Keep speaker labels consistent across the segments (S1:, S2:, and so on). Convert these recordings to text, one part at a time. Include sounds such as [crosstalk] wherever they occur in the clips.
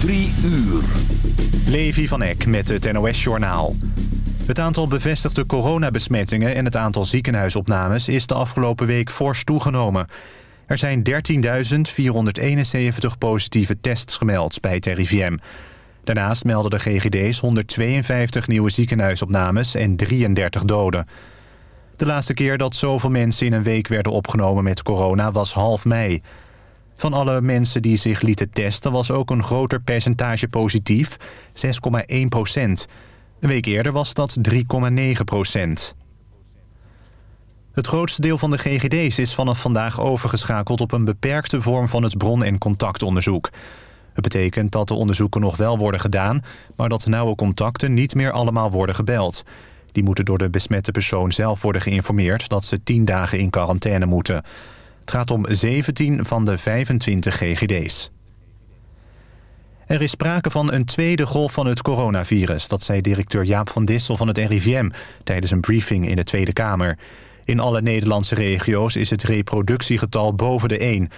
S1: Drie uur.
S2: Levi van Eck met het NOS-journaal. Het aantal bevestigde coronabesmettingen en het aantal ziekenhuisopnames... is de afgelopen week fors toegenomen. Er zijn 13.471 positieve tests gemeld bij het RIVM. Daarnaast melden de GGD's 152 nieuwe ziekenhuisopnames en 33 doden. De laatste keer dat zoveel mensen in een week werden opgenomen met corona was half mei... Van alle mensen die zich lieten testen was ook een groter percentage positief, 6,1 procent. Een week eerder was dat 3,9 procent. Het grootste deel van de GGD's is vanaf vandaag overgeschakeld op een beperkte vorm van het bron- en contactonderzoek. Het betekent dat de onderzoeken nog wel worden gedaan, maar dat nauwe contacten niet meer allemaal worden gebeld. Die moeten door de besmette persoon zelf worden geïnformeerd dat ze 10 dagen in quarantaine moeten. Het gaat om 17 van de 25 GGD's. Er is sprake van een tweede golf van het coronavirus. Dat zei directeur Jaap van Dissel van het RIVM... tijdens een briefing in de Tweede Kamer. In alle Nederlandse regio's is het reproductiegetal boven de 1.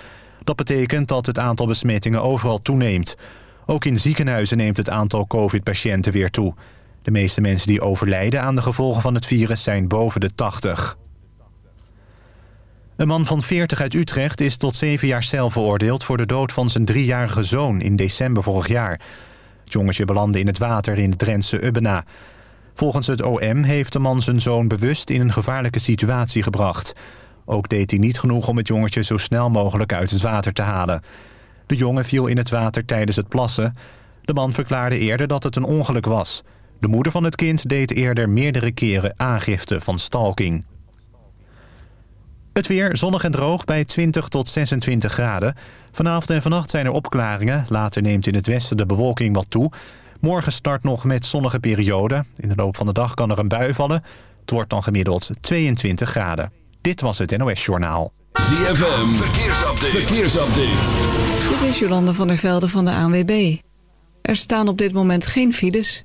S2: Dat betekent dat het aantal besmettingen overal toeneemt. Ook in ziekenhuizen neemt het aantal covid-patiënten weer toe. De meeste mensen die overlijden aan de gevolgen van het virus zijn boven de 80. Een man van 40 uit Utrecht is tot zeven jaar cel veroordeeld... voor de dood van zijn driejarige zoon in december vorig jaar. Het jongetje belandde in het water in het Drentse Ubbena. Volgens het OM heeft de man zijn zoon bewust in een gevaarlijke situatie gebracht. Ook deed hij niet genoeg om het jongetje zo snel mogelijk uit het water te halen. De jongen viel in het water tijdens het plassen. De man verklaarde eerder dat het een ongeluk was. De moeder van het kind deed eerder meerdere keren aangifte van stalking. Het weer zonnig en droog bij 20 tot 26 graden. Vanavond en vannacht zijn er opklaringen. Later neemt in het westen de bewolking wat toe. Morgen start nog met zonnige perioden. In de loop van de dag kan er een bui vallen. Het wordt dan gemiddeld 22 graden. Dit was het NOS Journaal.
S1: ZFM, verkeersupdate. verkeersupdate.
S3: Dit is Jolande van der Velde van de ANWB. Er staan op dit moment geen files...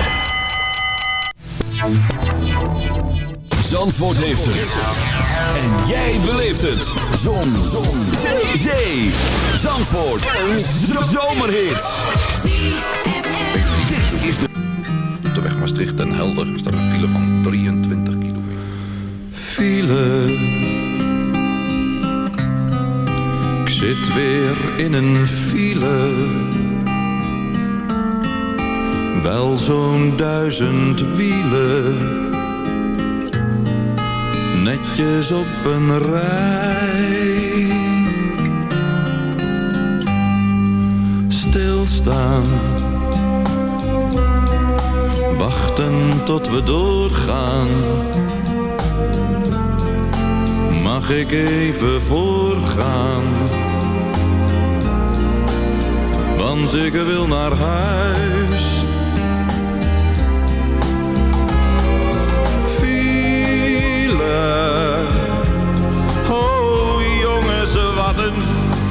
S1: Zandvoort heeft het. En jij beleeft het. Zon. Zon. Zee. Zee. Zandvoort. Een zomerhit. Dit is de...
S4: Op de weg Maastricht en Helder staat een file van 23 kilometer.
S5: File. Ik zit weer in een file. Wel zo'n duizend wielen netjes op een rij. Stilstaan, wachten tot we doorgaan. Mag ik even voorgaan? Want ik wil naar huis.
S6: Een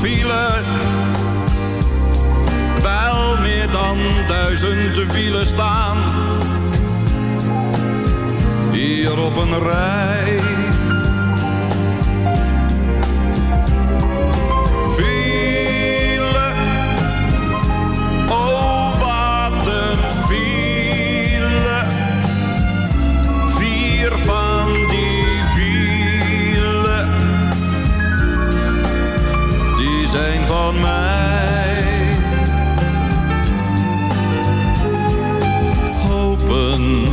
S6: file. Wel meer dan duizend wielen staan. Hier op een rij. mij.
S5: Hopen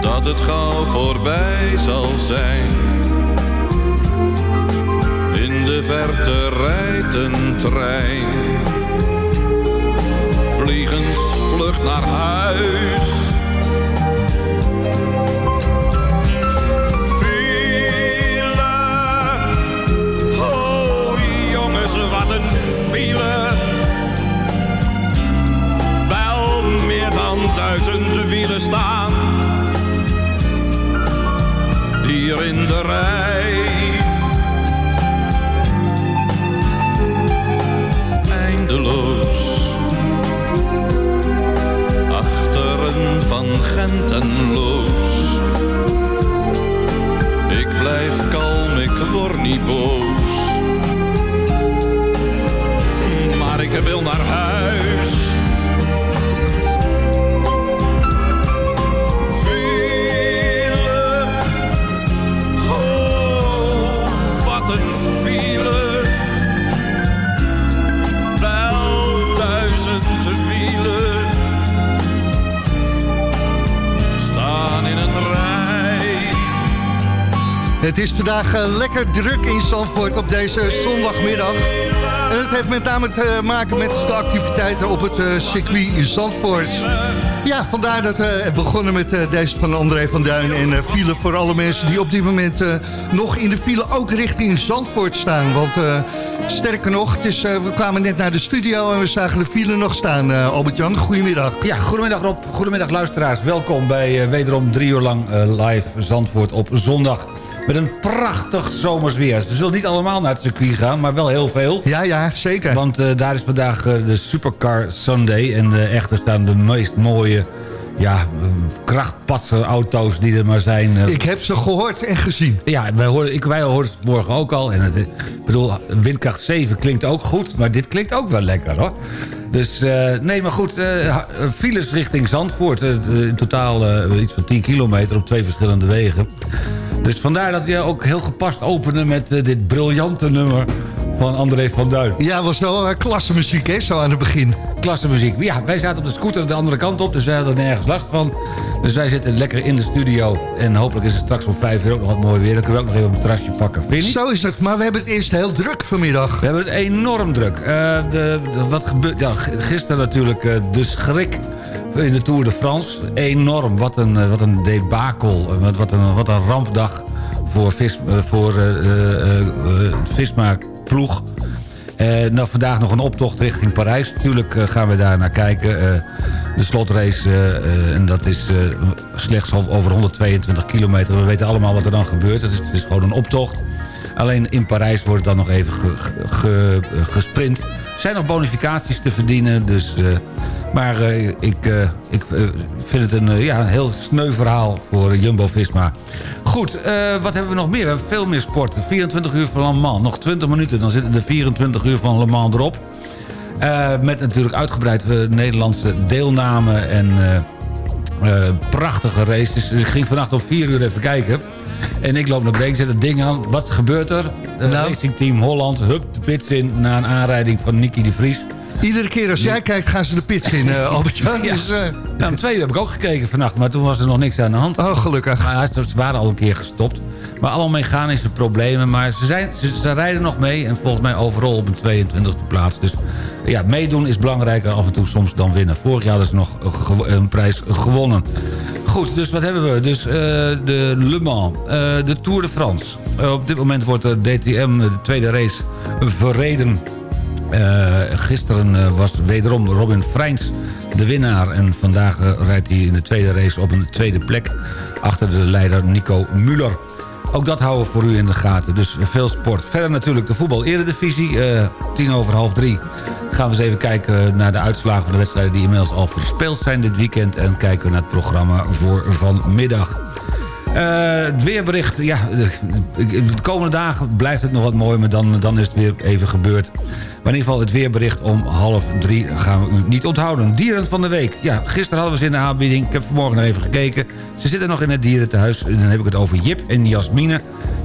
S5: dat het gauw voorbij zal zijn. In de verte rijdt een trein,
S6: vliegensvlucht naar huis Hier in de rij.
S5: eindeloos. Achteren van Gent en Loos. Ik blijf kalm, ik word niet boos.
S6: maar ik wil naar huis.
S7: Het is vandaag eh, lekker druk in Zandvoort op deze zondagmiddag. En het heeft met name te maken met de activiteiten op het eh, circuit in Zandvoort. Ja, vandaar dat we begonnen met eh, deze van André van Duin en eh, file voor alle mensen die op dit moment eh, nog in de file ook richting Zandvoort staan. Want eh, sterker nog, is, eh, we kwamen net naar de studio en we zagen de file nog staan. Eh, Albert-Jan, goedemiddag.
S8: Ja, goedemiddag Rob. Goedemiddag luisteraars. Welkom bij eh, wederom drie uur lang eh, live Zandvoort op zondag. Met een prachtig zomers weer. Ze zullen niet allemaal naar het circuit gaan, maar wel heel veel.
S7: Ja, ja, zeker.
S8: Want eh, daar is vandaag eh, de Supercar Sunday. En uh, echt, er staan de meest mooie ja, uh, krachtpatse auto's die er maar zijn. Uh,
S7: ik heb ze gehoord en gezien.
S8: Ja, wij, hoorden, ik, wij hoorden het morgen ook al. En het, ik bedoel, windkracht 7 klinkt ook goed, maar dit klinkt ook wel lekker hoor. Dus uh, nee, maar goed, uh, files richting Zandvoort. in totaal iets van 10 kilometer op twee verschillende wegen. Dus vandaar dat je ook heel gepast opende met dit briljante nummer van André van Duin.
S7: Ja, was wel uh, klasse muziek, hè, zo aan het begin.
S8: Klasse muziek. Ja, wij zaten op de scooter de andere kant op, dus wij hadden er nergens last van. Dus wij zitten lekker in de studio. En hopelijk is het straks om vijf uur ook nog wat mooi weer. Dan kunnen we ook nog even een terrasje pakken, vind je?
S7: Zo is het, maar we hebben het eerst heel druk vanmiddag.
S8: We hebben het enorm druk. Uh, de, de, wat gebeurt... Ja, gisteren natuurlijk uh, de schrik in de Tour de France. Enorm. Wat een, wat een debakel. Wat, wat, een, wat een rampdag voor, vis, voor Visma ploeg. Uh, nou, vandaag nog een optocht richting Parijs. Natuurlijk uh, gaan we daar naar kijken. Uh, de slotrace, en dat is slechts over 122 kilometer. We weten allemaal wat er dan gebeurt. Het is, is gewoon een optocht. Alleen in Parijs wordt het dan nog even ge, ge, gesprint. Er zijn nog bonificaties te verdienen, dus... maar ik, ik vind het een, ja, een heel sneu verhaal voor Jumbo-Visma. Goed, wat hebben we nog meer? We hebben veel meer sport. 24 uur van Le Mans. Nog 20 minuten, dan zitten de 24 uur van Le Mans erop. Met natuurlijk uitgebreid Nederlandse deelname en prachtige races. Dus ik ging vannacht om 4 uur even kijken. En ik loop naar beneden, zet het ding aan. Wat gebeurt er? Nou. Racing Team Holland, hup de pits in... na een aanrijding van Nicky de Vries.
S7: Iedere keer als jij kijkt gaan ze de pits in, uh, Albert-Jan.
S8: ja. Dus, uh... om twee uur heb ik ook gekeken vannacht, maar toen was er nog niks aan de hand.
S7: Oh, gelukkig.
S8: Maar ze waren al een keer gestopt. Maar allemaal mechanische problemen. Maar ze, zijn, ze, ze rijden nog mee en volgens mij overal op een 22e plaats. Dus ja, meedoen is belangrijker af en toe soms dan winnen. Vorig jaar hadden ze nog een, een prijs gewonnen. Goed, dus wat hebben we? Dus uh, de Le Mans, uh, de Tour de France. Uh, op dit moment wordt de DTM, de tweede race, verreden. Uh, gisteren uh, was wederom Robin Freins de winnaar. En vandaag uh, rijdt hij in de tweede race op een tweede plek. Achter de leider Nico Muller. Ook dat houden we voor u in de gaten. Dus veel sport. Verder natuurlijk de voetbal-eredivisie. tien over half drie gaan we eens even kijken naar de uitslagen van de wedstrijden... die inmiddels al verspeeld zijn dit weekend. En kijken we naar het programma voor vanmiddag. Uh, het weerbericht, ja, de komende dagen blijft het nog wat mooi... maar dan, dan is het weer even gebeurd. Maar in ieder geval het weerbericht om half drie gaan we u niet onthouden. Dieren van de week. Ja, gisteren hadden we ze in de aanbieding. Ik heb vanmorgen nog even gekeken. Ze zitten nog in het dierentehuis. En dan heb ik het over Jip en Jasmine.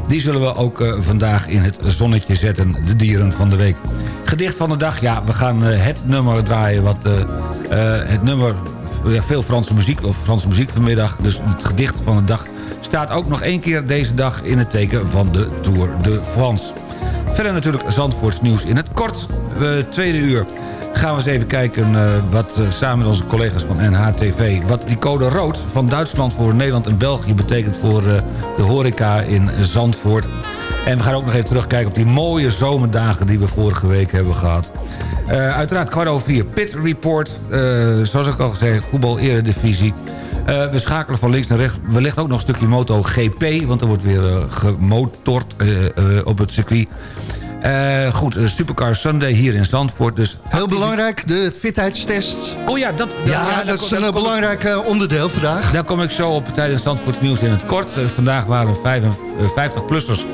S8: Die zullen we ook uh, vandaag in het zonnetje zetten. De dieren van de week. Gedicht van de dag. Ja, we gaan uh, het nummer draaien. Wat, het nummer ja, veel Franse muziek, of Franse muziek vanmiddag. Dus het gedicht van de dag staat ook nog één keer deze dag... in het teken van de Tour de France. Verder natuurlijk Zandvoorts nieuws in het kort. Uh, tweede uur gaan we eens even kijken uh, wat uh, samen met onze collega's van NHTV... wat die code rood van Duitsland voor Nederland en België betekent... voor uh, de horeca in Zandvoort. En we gaan ook nog even terugkijken op die mooie zomerdagen... die we vorige week hebben gehad. uiteraard kwart over vier Pit Report. zoals ik al gezegd, voetbal eredivisie. Uh, we schakelen van links naar rechts. Wellicht ook nog een stukje MotoGP. Want er wordt weer uh, gemotord uh, op het circuit. Goed, Supercar Sunday hier in Zandvoort. Dus
S9: Heel belangrijk, de fitheidstest.
S8: Oh ja, dat,
S9: ja, ja, dat is een belangrijk onderdeel vandaag.
S8: Daar kom ik zo op tijdens Zandvoort nieuws in het kort. Vandaag waren 55-plussers.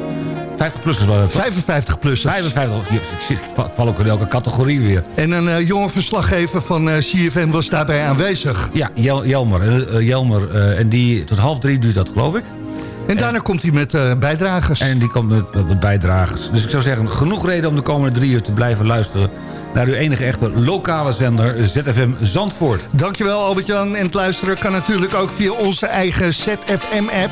S8: 50-plussers waren het.
S9: 55-plussers.
S8: 55, ik val ook in elke categorie weer.
S9: En een uh, jonge verslaggever van uh, CFM was daarbij aanwezig.
S8: Ja, Jel, Jelmer. Uh, Jelmer en die, tot half drie duurt dat, geloof ik.
S9: En daarna en, komt hij met uh, bijdragers.
S8: En die komt met, met, bijdragers. Dus ik zou zeggen, genoeg reden om de komende drie uur te blijven luisteren... naar uw enige echte lokale zender ZFM Zandvoort.
S9: Dankjewel Albert-Jan. En het luisteren kan natuurlijk ook via onze eigen ZFM-app.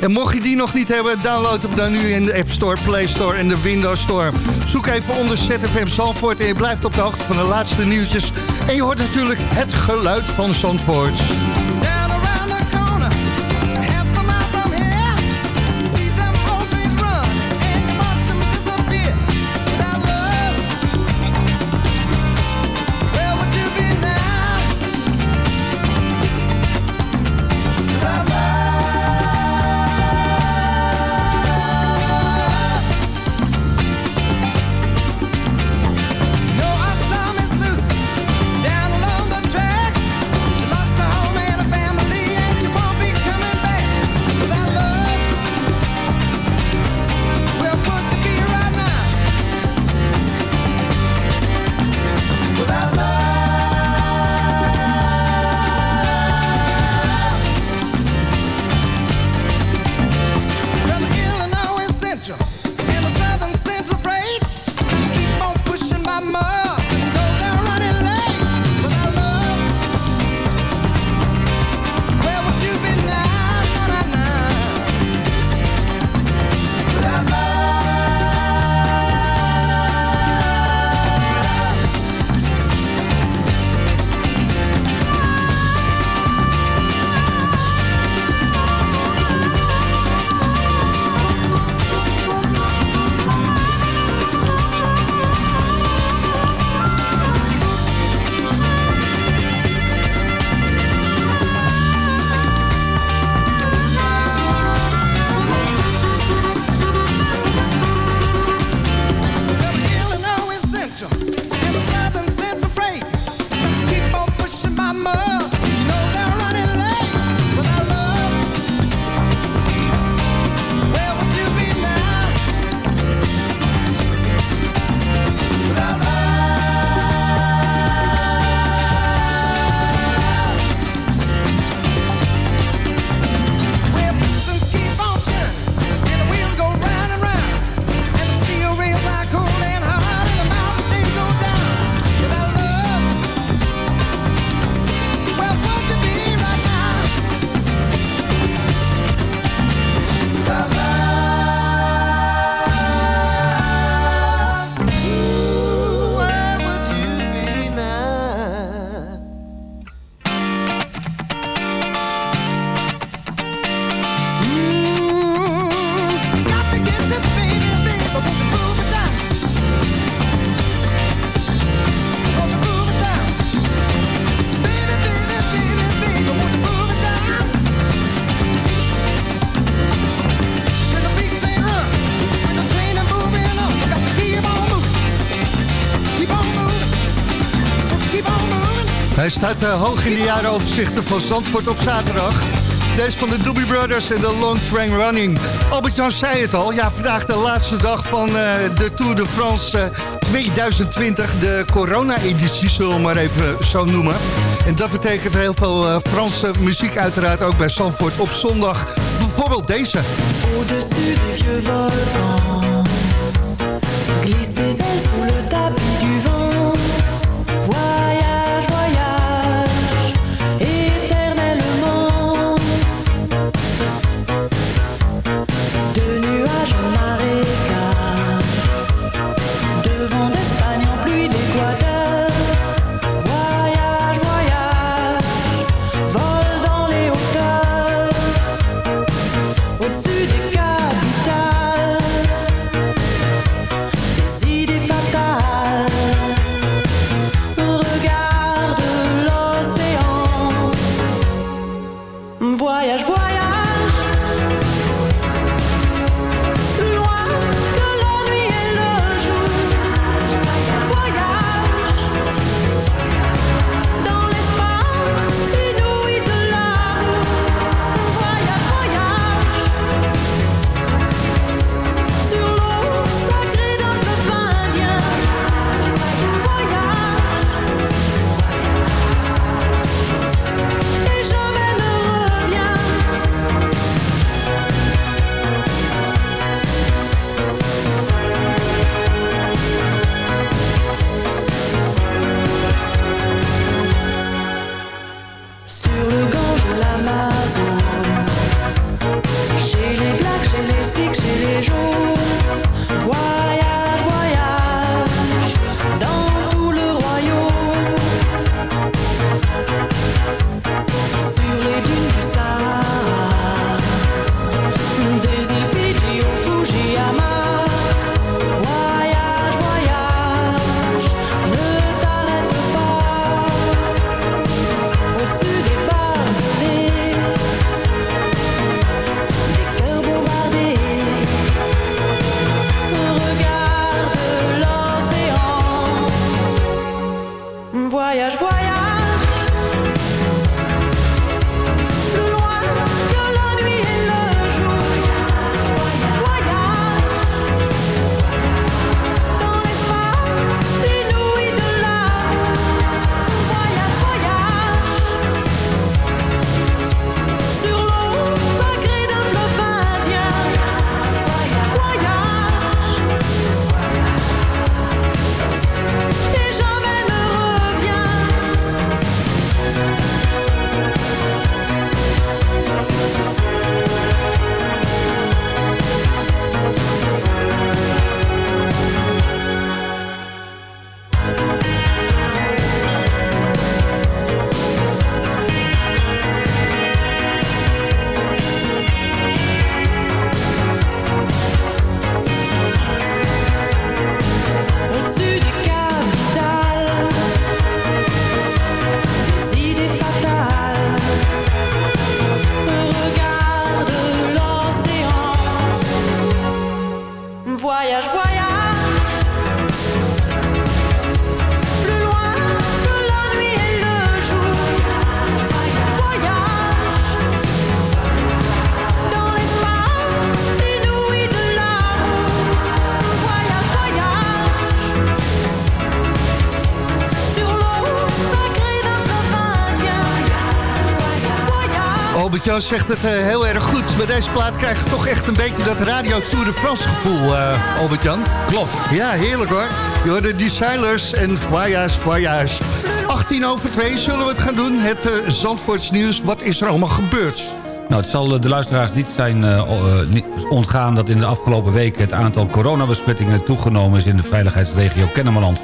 S9: En mocht je die nog niet hebben, download hem dan nu in de App Store, Play Store en de Windows Store. Zoek even onder ZFM Zandvoort en je blijft op de hoogte van de laatste nieuwtjes. En je hoort natuurlijk het geluid van Zandvoort. Staat uh, hoog in de jarenoverzichten van Zandvoort op zaterdag. Deze van de Doobie Brothers en de Long Train Running. Albert-Jan zei het al, ja, vandaag de laatste dag van uh, de Tour de France uh, 2020. De corona-editie, zullen we maar even zo noemen. En dat betekent heel veel Franse muziek uiteraard ook bij Zandvoort op zondag. Bijvoorbeeld deze. Vieux volcans
S7: Albert-Jan zegt het uh, heel erg goed. Bij deze plaat krijg je toch echt een beetje dat Radio Tour de France gevoel, uh, Albert-Jan.
S8: Klopt.
S7: Ja, heerlijk hoor. Je hoorde die Sailors en Voyage, Voyage. 18 over 2 zullen we het gaan doen. Het uh, Zandvoorts nieuws. Wat is er allemaal gebeurd?
S8: Nou, het zal de luisteraars niet zijn niet ontgaan... dat in de afgelopen weken het aantal coronabesmettingen toegenomen is... in de veiligheidsregio Kennemerland.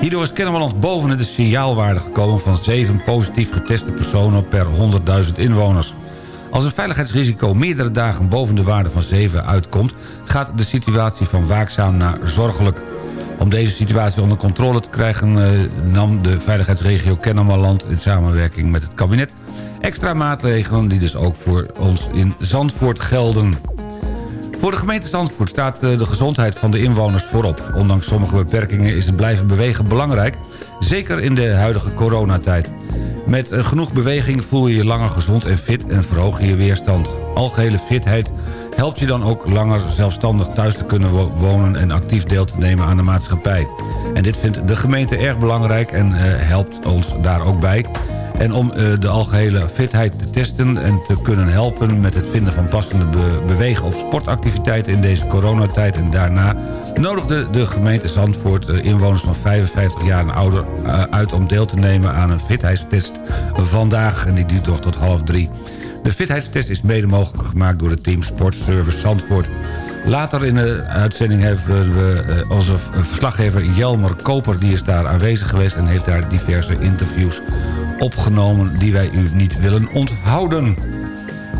S8: Hierdoor is Kennemerland boven de signaalwaarde gekomen... van 7 positief geteste personen per 100.000 inwoners. Als een veiligheidsrisico meerdere dagen boven de waarde van 7 uitkomt... gaat de situatie van waakzaam naar zorgelijk. Om deze situatie onder controle te krijgen... Eh, nam de veiligheidsregio Kennemerland in samenwerking met het kabinet... extra maatregelen die dus ook voor ons in Zandvoort gelden. Voor de gemeente Zandvoort staat eh, de gezondheid van de inwoners voorop. Ondanks sommige beperkingen is het blijven bewegen belangrijk. Zeker in de huidige coronatijd. Met eh, genoeg beweging voel je je langer gezond en fit en verhoog je je weerstand. Algehele fitheid helpt je dan ook langer zelfstandig thuis te kunnen wonen... en actief deel te nemen aan de maatschappij. En dit vindt de gemeente erg belangrijk en uh, helpt ons daar ook bij. En om uh, de algehele fitheid te testen en te kunnen helpen... met het vinden van passende be bewegen- of sportactiviteiten in deze coronatijd en daarna... nodigde de gemeente Zandvoort uh, inwoners van 55 jaar en ouder uh, uit... om deel te nemen aan een fitheidstest vandaag. En die duurt nog tot half drie. De fitheidstest is mede mogelijk gemaakt door het team Sportservice Zandvoort. Later in de uitzending hebben we onze verslaggever Jelmer Koper... die is daar aanwezig geweest en heeft daar diverse interviews opgenomen die wij u niet willen onthouden.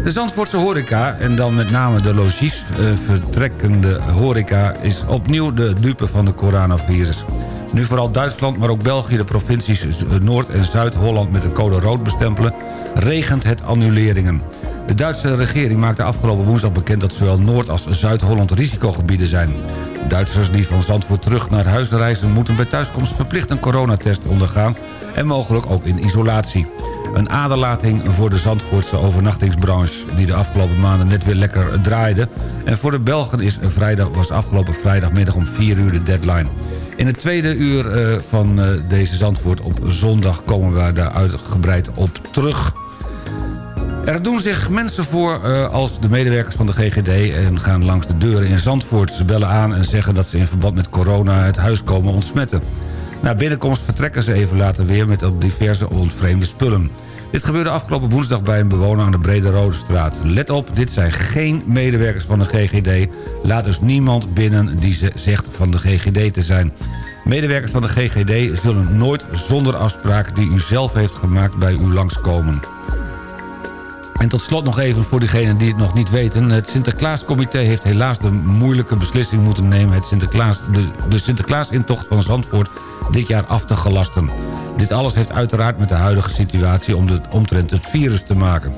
S8: De Zandvoortse horeca, en dan met name de logies uh, vertrekkende horeca... is opnieuw de dupe van de coronavirus. Nu vooral Duitsland, maar ook België, de provincies Noord- en Zuid-Holland... met de code rood bestempelen, regent het annuleringen. De Duitse regering maakte afgelopen woensdag bekend... dat zowel Noord- als Zuid-Holland risicogebieden zijn. Duitsers die van Zandvoort terug naar huis reizen... moeten bij thuiskomst verplicht een coronatest ondergaan... en mogelijk ook in isolatie. Een aderlating voor de Zandvoortse overnachtingsbranche... die de afgelopen maanden net weer lekker draaide. En voor de Belgen is vrijdag, was afgelopen vrijdagmiddag om 4 uur de deadline. In het tweede uur uh, van uh, deze Zandvoort op zondag komen we daar uitgebreid op terug... Er doen zich mensen voor uh, als de medewerkers van de GGD... en gaan langs de deuren in Zandvoort. Ze bellen aan en zeggen dat ze in verband met corona het huis komen ontsmetten. Na binnenkomst vertrekken ze even later weer met diverse ontvreemde spullen. Dit gebeurde afgelopen woensdag bij een bewoner aan de Brede Rode Straat. Let op, dit zijn geen medewerkers van de GGD. Laat dus niemand binnen die zegt van de GGD te zijn. Medewerkers van de GGD zullen nooit zonder afspraak die u zelf heeft gemaakt bij u langskomen. En tot slot nog even voor diegenen die het nog niet weten. Het Sinterklaascomité heeft helaas de moeilijke beslissing moeten nemen... Het Sinterklaas, de, de Sinterklaasintocht van Zandvoort dit jaar af te gelasten. Dit alles heeft uiteraard met de huidige situatie omtrent het virus te maken.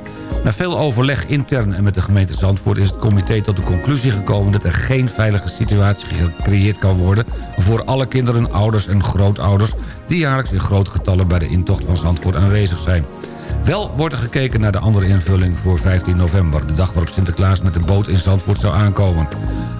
S8: Na veel overleg intern en met de gemeente Zandvoort... is het comité tot de conclusie gekomen dat er geen veilige situatie gecreëerd kan worden... voor alle kinderen, ouders en grootouders... die jaarlijks in grote getallen bij de intocht van Zandvoort aanwezig zijn. Wel wordt er gekeken naar de andere invulling voor 15 november... de dag waarop Sinterklaas met de boot in Zandvoort zou aankomen.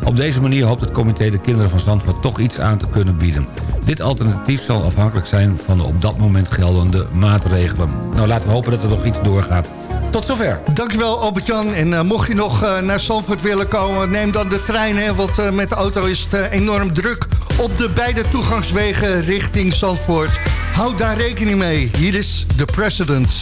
S8: Op deze manier hoopt het comité de kinderen van Zandvoort toch iets aan te kunnen bieden. Dit alternatief zal afhankelijk zijn van de op dat moment geldende maatregelen. Nou, laten we hopen dat er nog iets doorgaat. Tot zover.
S10: Dankjewel Albert-Jan. En uh, mocht je nog uh, naar Zandvoort willen komen, neem dan de trein. Hè, want uh, met de auto is het enorm druk op de beide toegangswegen richting Zandvoort. Houd daar rekening mee. Hier is The President.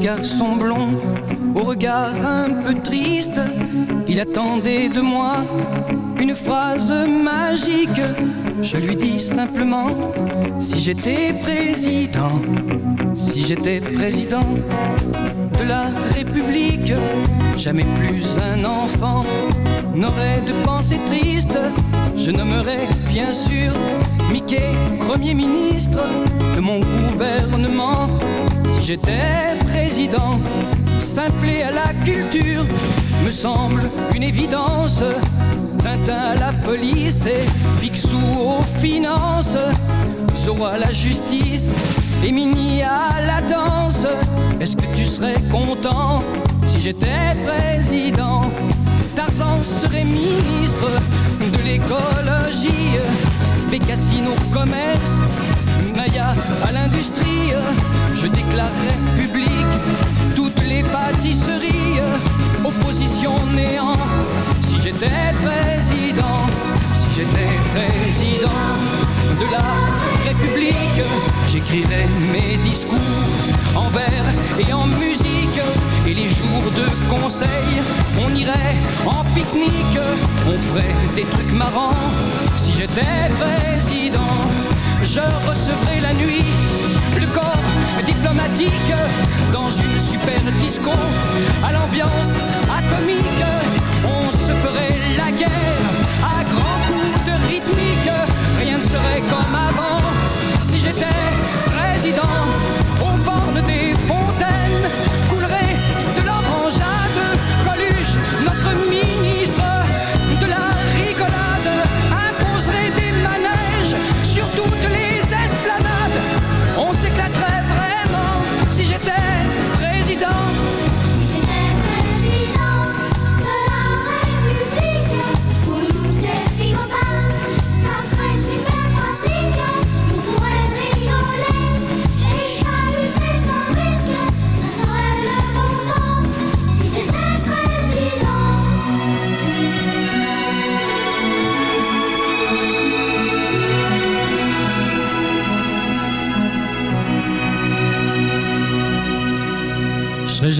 S11: Garçon blond, au regard un peu triste, il attendait de moi une phrase magique. Je lui dis simplement, si j'étais président, si j'étais président de la République, jamais plus un enfant n'aurait de pensée triste. Je nommerais bien sûr Mickey, Premier ministre de mon gouvernement j'étais président, simplé à la culture, me semble une évidence. Tintin à la police et Picsou aux finances, Zoro à la justice et Mini à la danse. Est-ce que tu serais content si j'étais président? Tarzan serait ministre de l'écologie, Bécassine au commerce à l'industrie, je déclarerai public toutes les pâtisseries, opposition néant. Si j'étais président, si j'étais président de la République. J'écrirai mes discours en vers et en musique. Et les jours de conseil, on irait en pique-nique. On ferait des trucs marrants. Si j'étais président, je recevrais la nuit le corps diplomatique dans une super disco à l'ambiance atomique. On se ferait la guerre à grands coups de rythmique rien ne serait comme avant. Si j'étais président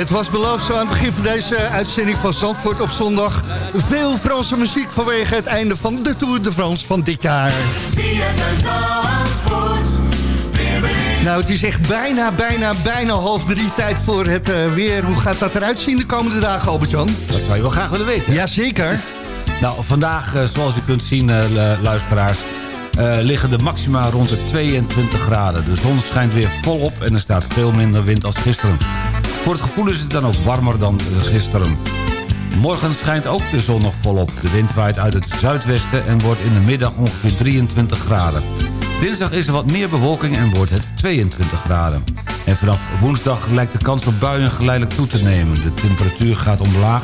S7: Het was beloofd zo aan het begin van deze uitzending van Zandvoort op zondag. Veel Franse muziek vanwege het einde van de Tour de France van dit jaar. Nou, het is echt bijna, bijna, bijna half drie tijd voor het uh, weer. Hoe gaat dat eruit zien de komende dagen, Albert-Jan?
S8: Dat zou je wel graag willen weten.
S7: Jazeker.
S8: Nou, vandaag, uh, zoals u kunt zien, uh, luisteraars... liggen de maxima rond de 22 graden. De zon schijnt weer volop en er staat veel minder wind als gisteren. Voor het gevoel is het dan ook warmer dan gisteren. Morgen schijnt ook de zon nog volop. De wind waait uit het zuidwesten en wordt in de middag ongeveer 23 graden. Dinsdag is er wat meer bewolking en wordt het 22 graden. En vanaf woensdag lijkt de kans op buien geleidelijk toe te nemen. De temperatuur gaat omlaag.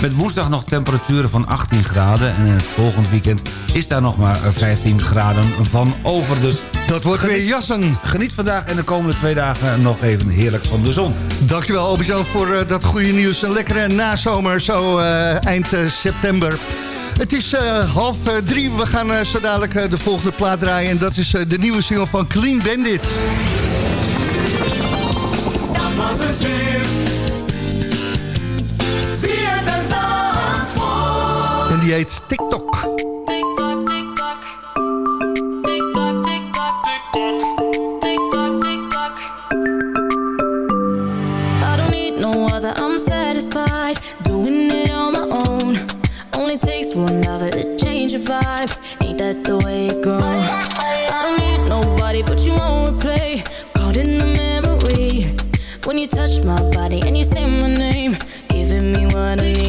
S8: Met woensdag nog temperaturen van 18 graden. En in het volgend weekend is daar nog maar 15 graden van over. Dus
S7: dat wordt weer jassen.
S8: Geniet vandaag en de komende twee dagen nog even heerlijk van de zon.
S7: Dankjewel Albert-Jan voor uh, dat goede nieuws. Een lekkere nazomer zo uh, eind uh, september. Het is half drie. We gaan zo dadelijk de volgende plaat draaien. En dat is de nieuwe single van Clean Bandit.
S12: Dat was het weer.
S7: En die heet TikTok.
S13: That the way goes? I don't need nobody, but you won't replay. Caught in the memory. When you touch my body and you say my name, giving me what I need.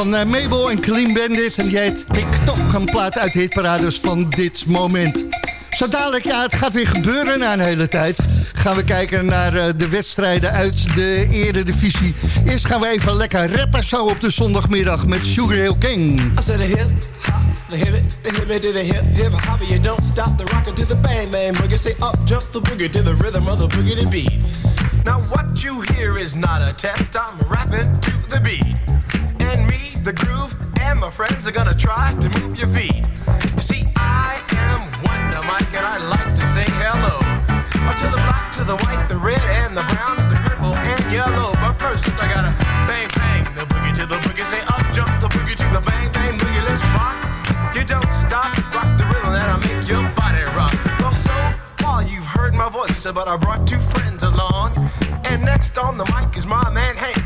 S7: Van uh, Mabel en Clean Bandit. En die heet TikTok, een plaat uit de hitparades van dit moment. Zo dadelijk, ja, het gaat weer gebeuren na een hele tijd. Gaan we kijken naar uh, de wedstrijden uit de eredivisie. Eerst gaan we even lekker rappen zo op de zondagmiddag met Sugar Hill King.
S14: I said a hip, hop, the hip the hip hip, hip hop, you don't stop the rocker to the bang bang boogie. Say up, jump the boogie to the rhythm of the boogie to beat. Now what you hear is not a test, I'm rapping to the beat. And me, the groove, and my friends are gonna try to move your feet. You see, I am Wonder Mike, and I like to say hello. Or to the black, to the white, the red, and the brown, the purple, and yellow. But first, I gotta bang, bang, the boogie to the boogie. Say up, jump the boogie to the bang, bang, boogie. Let's rock. You don't stop, rock the rhythm that'll make your body rock. Well, so far you've heard my voice, but I brought two friends along. And next on the mic is my man Hank.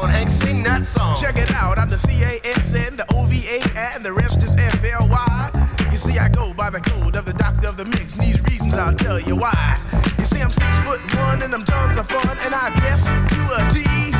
S14: On, Hank, sing that song.
S15: Check it out, I'm the C-A-S-N, the O-V-A, and the rest is F-L-Y. You see, I go by the code of the doctor of the mix, and these reasons I'll tell you why. You see, I'm six foot one, and I'm tons of fun, and I guess to a T.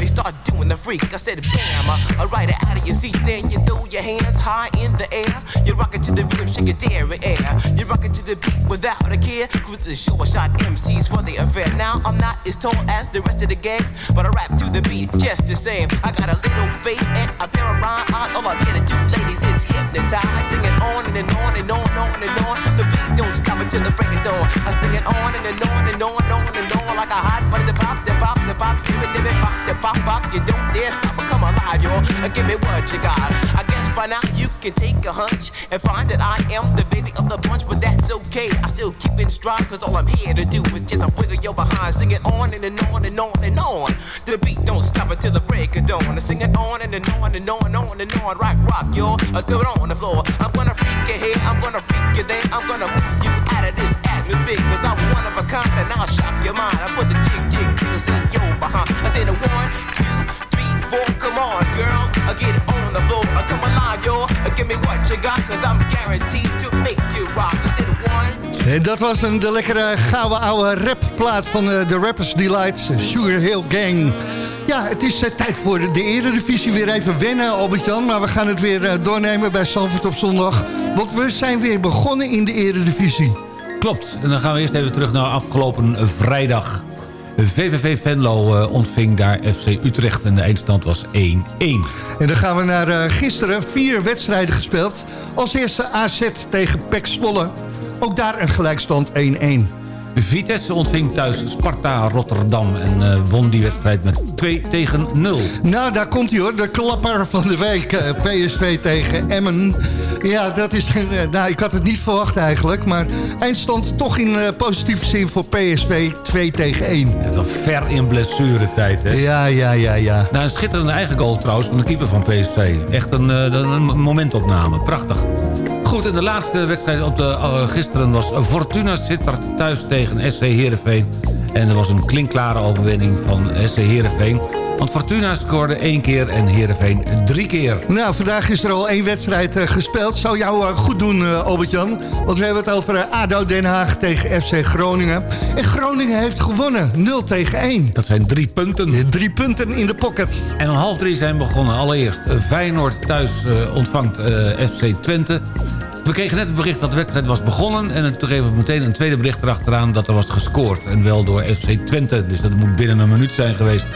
S14: you start doing the freak. I said bam, I ride it out of your seat. Then you throw your hands high in the air. You rock it to the rhythm, shake your dairy air. You rock it to the beat without a care. Cruise the show, I shot MCs for the affair. Now I'm not as tall as the rest of the gang, but I rap to the beat just the same. I got a little face and a pair of rhyme eyes. All I'm here to do, ladies, is hypnotize. Singing on and, and on and on and on and on. The beat don't stop until the break of dawn. I sing it on and, and on and on and on and on like a hot butter. Pop, the pop, the pop, give it, give it, pop, the pop, pop. You don't dare stop or come alive, y'all. Uh, give me what you got. I guess by now you can take a hunch and find that I am the baby of the bunch, but that's okay. I still keep in stride, cause all I'm here to do is just a wiggle your behind. Sing it on and, and on and on and on. The beat don't stop until the break of dawn. I sing it on and, and on and on and on and on. Rock, rock, y'all. I do it on the floor. I'm gonna freak you here, I'm gonna freak you there. I'm gonna move you out of this atmosphere, cause I'm one of a kind and I'll shock your mind. I put the jig, jig, jiggles in your behind. I said a one, two, three, four. Come on, girls. I get on the floor. I come alive, y'all. Give me what you got, cause I'm guaranteed to make you rock. I said one, two.
S7: En dat was een de lekkere gouden oude rapplaat van uh, de Rappers Delights, Sugar Hill Gang. Ja, het is uh, tijd voor de eredivisie weer even wennen, Albert-Jan. Maar we gaan het weer uh, doornemen bij Salford op zondag. Want we zijn weer begonnen in de eredivisie.
S8: Klopt, en dan gaan we eerst even terug naar afgelopen vrijdag. VVV Venlo uh, ontving daar FC Utrecht en de eindstand was 1-1.
S7: En dan gaan we naar uh, gisteren, vier wedstrijden gespeeld. Als eerste AZ tegen PEC Zwolle. Ook daar een gelijkstand 1-1.
S8: Vitesse ontving thuis Sparta Rotterdam en uh, won die wedstrijd met 2 tegen 0.
S7: Nou, daar komt hij hoor, de klapper van de week. Uh, PSV tegen Emmen. Ja, dat is een, uh, nou, ik had het niet verwacht eigenlijk. Maar eindstand toch in positieve zin voor PSV 2 tegen 1.
S8: Ja, dat ver in blessuretijd, hè?
S7: Ja, ja, ja, ja.
S8: Nou, een schitterende eigen goal trouwens van de keeper van PSV. Echt een, een momentopname, prachtig. Goed, en de laatste wedstrijd op de, gisteren was Fortuna Sittard thuis tegen SC Heerenveen. En er was een klinkklare overwinning van SC Heerenveen. Want Fortuna scoorde één keer en Heerenveen drie keer.
S7: Nou, vandaag is er al één wedstrijd uh, gespeeld. Zou jou uh, goed doen, uh, Albert-Jan. Want we hebben het over ADO Den Haag tegen FC Groningen. En Groningen heeft gewonnen, 0 tegen 1.
S8: Dat zijn drie punten.
S7: Drie punten in de pocket.
S8: En om half drie zijn we begonnen. Allereerst Feyenoord thuis ontvangt FC Twente. We kregen net het bericht dat de wedstrijd was begonnen... en toen kregen we meteen een tweede bericht erachteraan dat er was gescoord. En wel door FC Twente, dus dat moet binnen een minuut zijn geweest.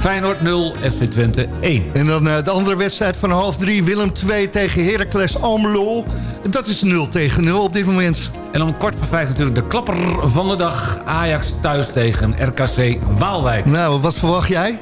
S8: Feyenoord 0, FC Twente 1.
S7: En dan uh, de andere wedstrijd van half 3, Willem 2 tegen Heracles Almelo. Dat is 0 tegen 0 op dit moment.
S8: En om kwart voor vijf natuurlijk de klapper van de dag. Ajax thuis tegen RKC Waalwijk.
S7: Nou, wat verwacht jij?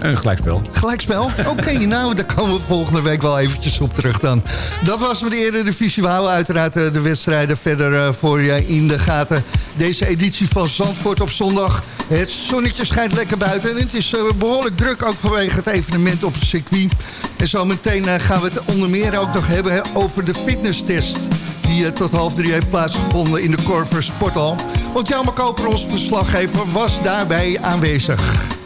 S8: Een gelijkspel.
S7: Gelijkspel? Oké, [laughs] nou, daar komen we volgende week wel eventjes op terug dan. Dat was de Eredivisie. We houden uiteraard eh, de wedstrijden verder uh, voor je in de gaten. Deze editie van Zandvoort op zondag. Het zonnetje schijnt lekker buiten. En het is uh, behoorlijk druk ook vanwege het evenement op het circuit. En zo meteen gaan we het onder meer ook nog hebben over de fitnesstest die tot half drie heeft plaatsgevonden in de Corver Sporthal. Want Jelmer Koper, ons verslaggever, was daarbij aanwezig.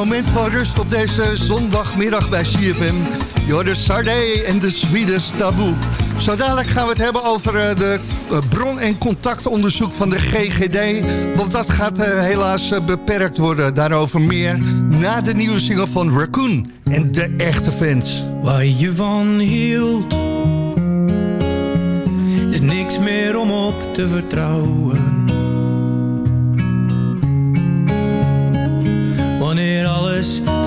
S7: Moment van rust op deze zondagmiddag bij CFM. Jorde Sardé en de Swedish Taboe. Zo dadelijk gaan we het hebben over uh, de uh, bron- en contactonderzoek van de GGD. Want dat gaat uh, helaas beperkt worden. Daarover meer na de nieuwe single van Raccoon en de echte fans.
S16: Waar je van hield Is niks meer om op te vertrouwen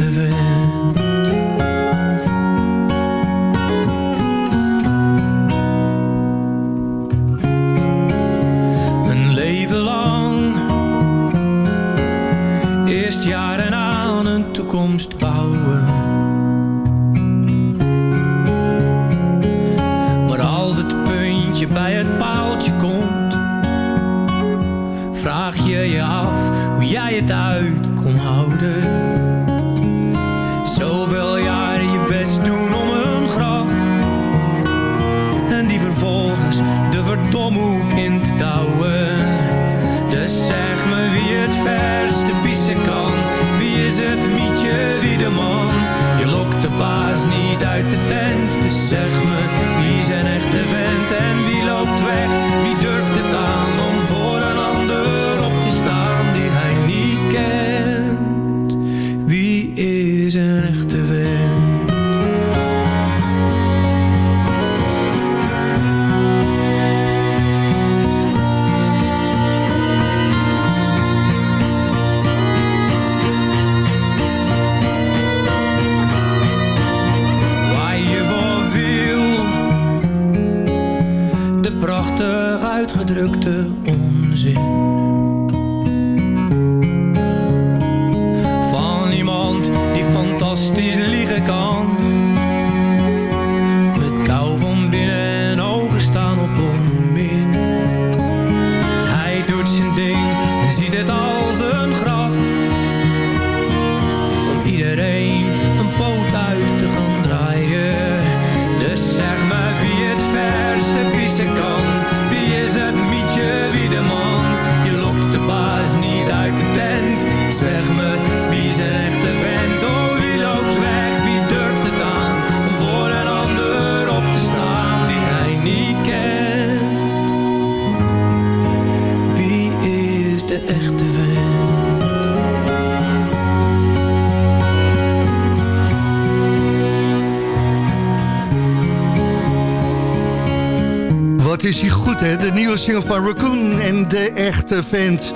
S16: is
S7: hè? De nieuwe single van Raccoon en de echte vent.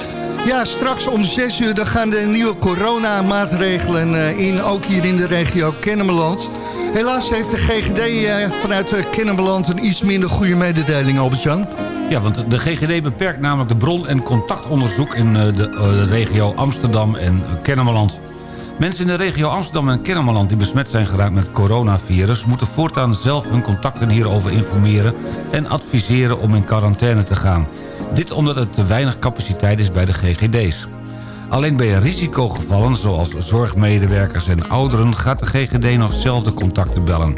S7: Ja, straks om 6 uur dan gaan de nieuwe coronamaatregelen uh, in, ook hier in de regio Kennemerland. Helaas heeft de GGD uh, vanuit Kennemerland een iets minder goede mededeling, Albert-Jan.
S8: Ja, want de GGD beperkt namelijk de bron- en contactonderzoek in de regio Amsterdam en Kennemerland. Mensen in de regio Amsterdam en Kennemerland die besmet zijn geraakt met coronavirus... moeten voortaan zelf hun contacten hierover informeren en adviseren om in quarantaine te gaan. Dit omdat er te weinig capaciteit is bij de GGD's. Alleen bij risicogevallen, zoals zorgmedewerkers en ouderen... gaat de GGD nog zelf de contacten bellen.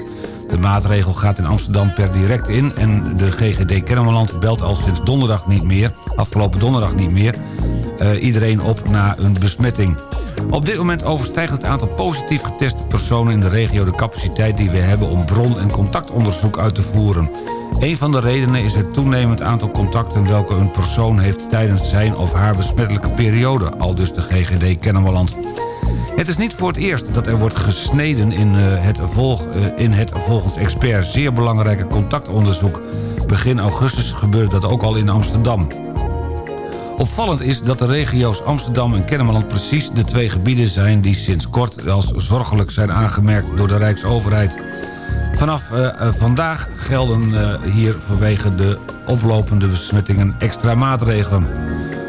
S8: De maatregel gaat in Amsterdam per direct in... en de GGD Kennemerland belt al sinds donderdag niet meer... afgelopen donderdag niet meer... Uh, iedereen op na een besmetting. Op dit moment overstijgt het aantal positief geteste personen in de regio... de capaciteit die we hebben om bron- en contactonderzoek uit te voeren. Een van de redenen is het toenemend aantal contacten... welke een persoon heeft tijdens zijn of haar besmettelijke periode... al dus de GGD Kennemerland. Het is niet voor het eerst dat er wordt gesneden in, uh, het, volg, uh, in het volgens experts zeer belangrijke contactonderzoek. Begin augustus gebeurde dat ook al in Amsterdam. Opvallend is dat de regio's Amsterdam en Kennemerland precies de twee gebieden zijn... die sinds kort als zorgelijk zijn aangemerkt door de Rijksoverheid. Vanaf uh, vandaag gelden uh, hier vanwege de oplopende besmettingen extra maatregelen.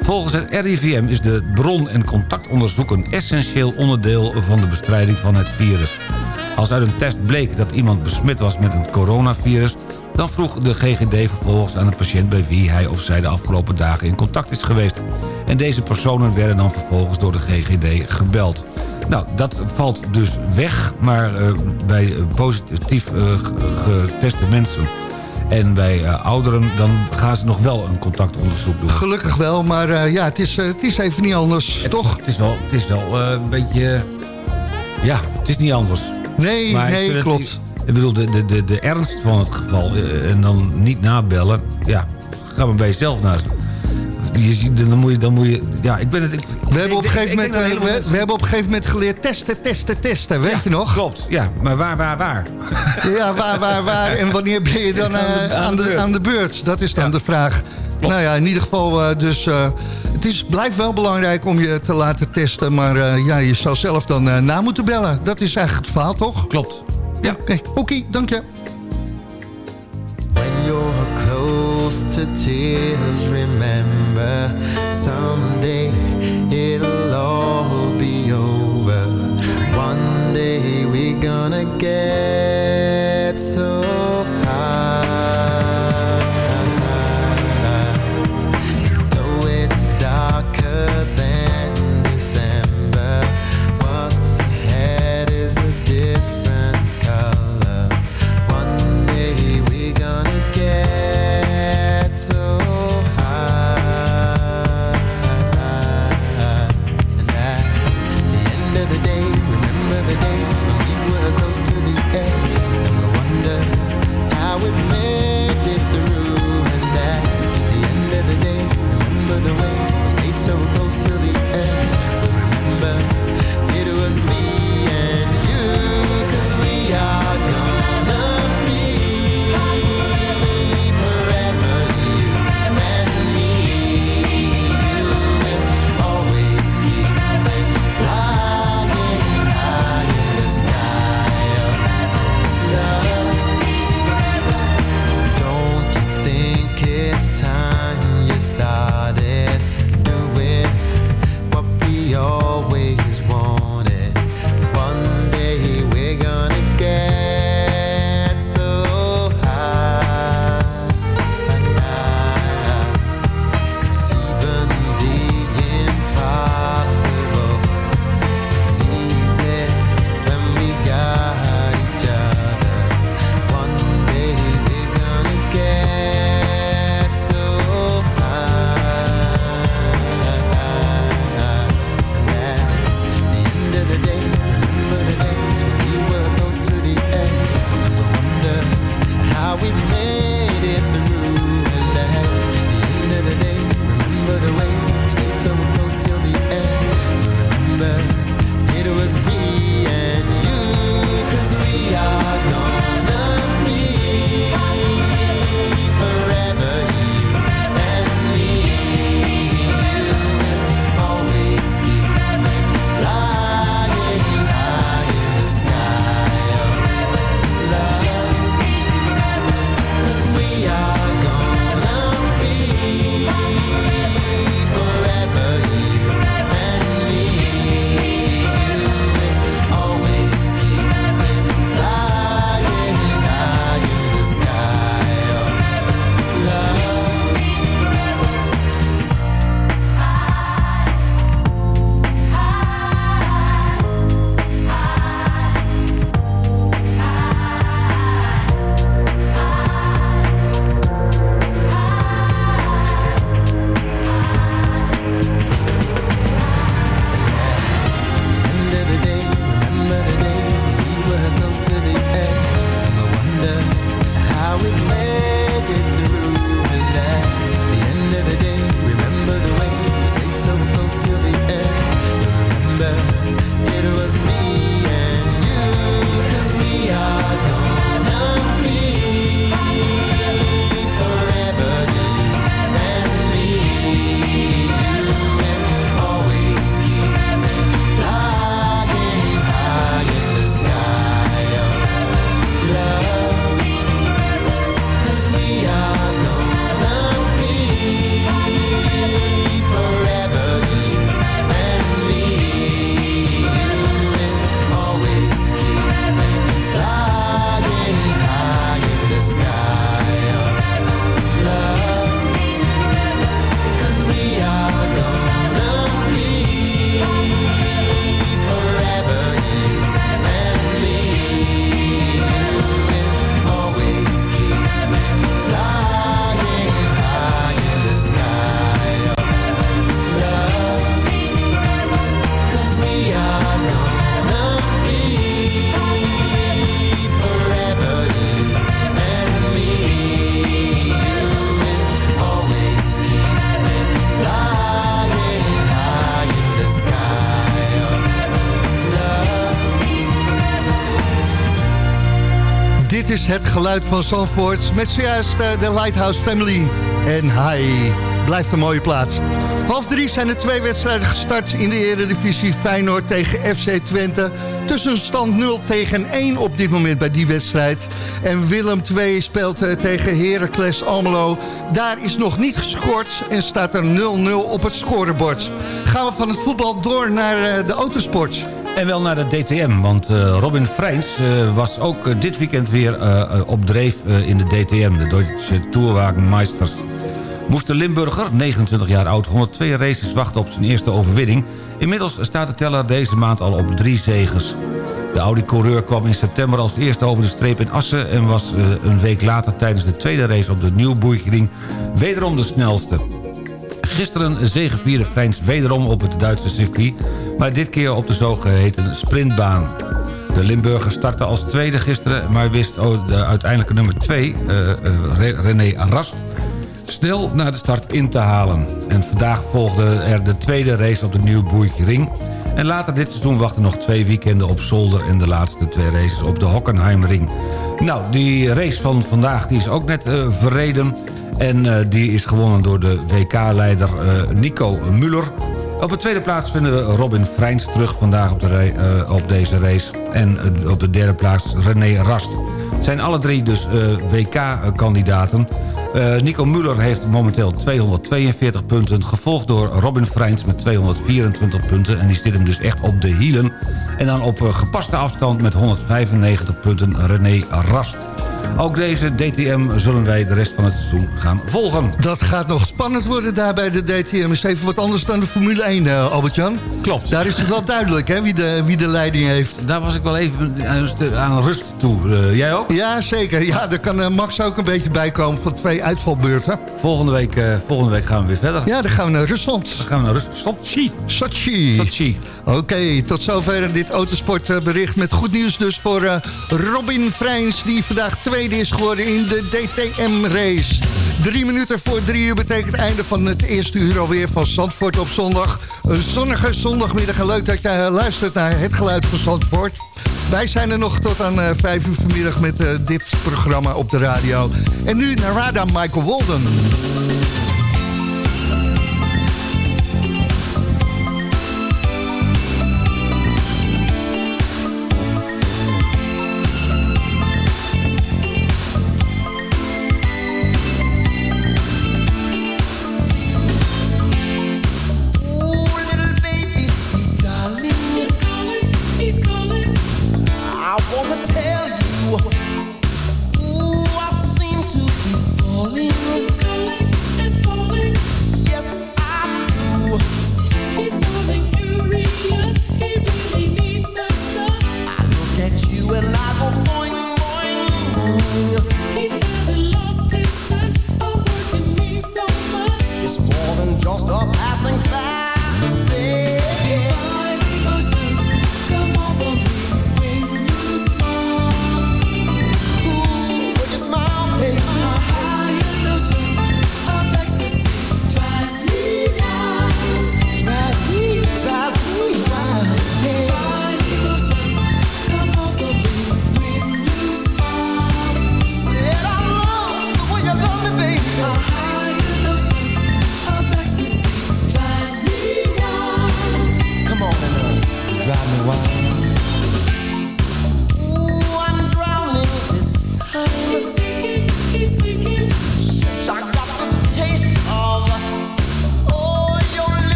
S8: Volgens het RIVM is de bron- en contactonderzoek een essentieel onderdeel van de bestrijding van het virus. Als uit een test bleek dat iemand besmet was met het coronavirus... dan vroeg de GGD vervolgens aan de patiënt bij wie hij of zij de afgelopen dagen in contact is geweest. En deze personen werden dan vervolgens door de GGD gebeld. Nou, dat valt dus weg, maar uh, bij positief uh, geteste mensen en bij uh, ouderen, dan gaan ze nog wel een contactonderzoek doen.
S7: Gelukkig wel, maar uh, ja, het is, uh, het is even niet anders,
S8: het,
S7: toch?
S8: Het is wel, het is wel een beetje... Ja, het is niet anders.
S7: Nee, maar nee, klopt. Het,
S8: ik bedoel, de, de, de, de ernst van het geval en dan niet nabellen... Ja, ga maar bij jezelf naar je, dan moet je, dan moet je, ja, ik ben het. Ik,
S7: we, hebben op een gegeven moment, we, we, we, hebben op een gegeven moment geleerd testen, testen, testen, weet
S8: ja,
S7: je nog?
S8: Klopt, ja, maar waar, waar, waar?
S7: Ja, waar, waar, waar en wanneer ben je dan uh, [laughs] aan, de, aan de beurt? Dat is dan ja. de vraag. Klopt. Nou ja, in ieder geval, uh, dus uh, het is, blijft wel belangrijk om je te laten testen, maar ja, je zou zelf dan na moeten bellen. Dat is eigenlijk het verhaal, toch?
S8: Klopt.
S7: Ja, oké, okay. okay, dank je.
S14: When you're close to tears, remember someday it'll all be over. One day we're gonna get so
S7: het geluid van Zandvoort met zojuist uh, de Lighthouse Family. En hi, blijft een mooie plaats. Half drie zijn er twee wedstrijden gestart in de Eredivisie. Feyenoord tegen FC Twente. Tussenstand 0 tegen 1 op dit moment bij die wedstrijd. En Willem 2 speelt uh, tegen Heracles Almelo. Daar is nog niet gescoord en staat er 0-0 op het scorebord. Gaan we van het voetbal door naar uh, de autosport.
S8: En wel naar de DTM, want uh, Robin Freins uh, was ook uh, dit weekend weer op dreef in de DTM, de Duitse Tourwagenmeisters. Moest de Limburger, 29 jaar oud, 102 races wachten op zijn eerste overwinning. Inmiddels staat de teller deze maand al op drie zegens. De Audi-coureur kwam in september als eerste over de streep in Assen... en was een week later tijdens de tweede race op de Nieuwboergering wederom de snelste. Gisteren zegevierde Freins wederom op het Duitse circuit maar dit keer op de zogeheten sprintbaan. De Limburger startte als tweede gisteren... maar wist oh, de uiteindelijke nummer 2, uh, uh, René Rast... snel naar de start in te halen. En vandaag volgde er de tweede race op de Nieuwboergering... En later dit seizoen wachten nog twee weekenden op Zolder... en de laatste twee races op de Hockenheimring. Nou, die race van vandaag die is ook net uh, verreden... en die is gewonnen door de WK-leider Nico Muller... Op de tweede plaats vinden we Robin Freins terug vandaag op, de uh, op deze race. En uh, op de derde plaats René Rast. Het zijn alle drie dus uh, WK-kandidaten. Nico Muller heeft momenteel 242 punten... gevolgd door Robin Freins met 224 punten. En die zit hem dus echt op de hielen. En dan op gepaste afstand met 195 punten René Rast. Ook deze DTM zullen wij de rest van het seizoen gaan volgen.
S7: Dat gaat nog spannend worden daar bij de DTM. Is even wat anders dan de Formule 1, uh, Albert-Jan.
S8: Klopt.
S7: Daar is het wel duidelijk hè, wie, de, wie de leiding heeft.
S8: Daar was ik wel even aan rust toe. Uh, jij ook?
S7: Ja, zeker. Ja, daar kan uh, Max ook een beetje bijkomen van twee uitvalbeurten.
S8: Volgende week, volgende week gaan we weer verder.
S7: Ja, dan gaan we naar Rusland.
S8: Dan gaan we naar Rusland. Sochi.
S7: Sochi.
S8: Sochi.
S7: Oké, okay, tot zover dit autosportbericht met goed nieuws dus voor Robin Freins... die vandaag tweede is geworden in de DTM-race. Drie minuten voor drie uur betekent het einde van het eerste uur alweer van Zandvoort op zondag. Een zonnige zondagmiddag en leuk dat je luistert naar het geluid van Zandvoort. Wij zijn er nog tot aan uh, vijf uur vanmiddag met uh, dit programma op de radio. En nu naar Rada Michael Walden.
S1: It's more than just a passing fantasy.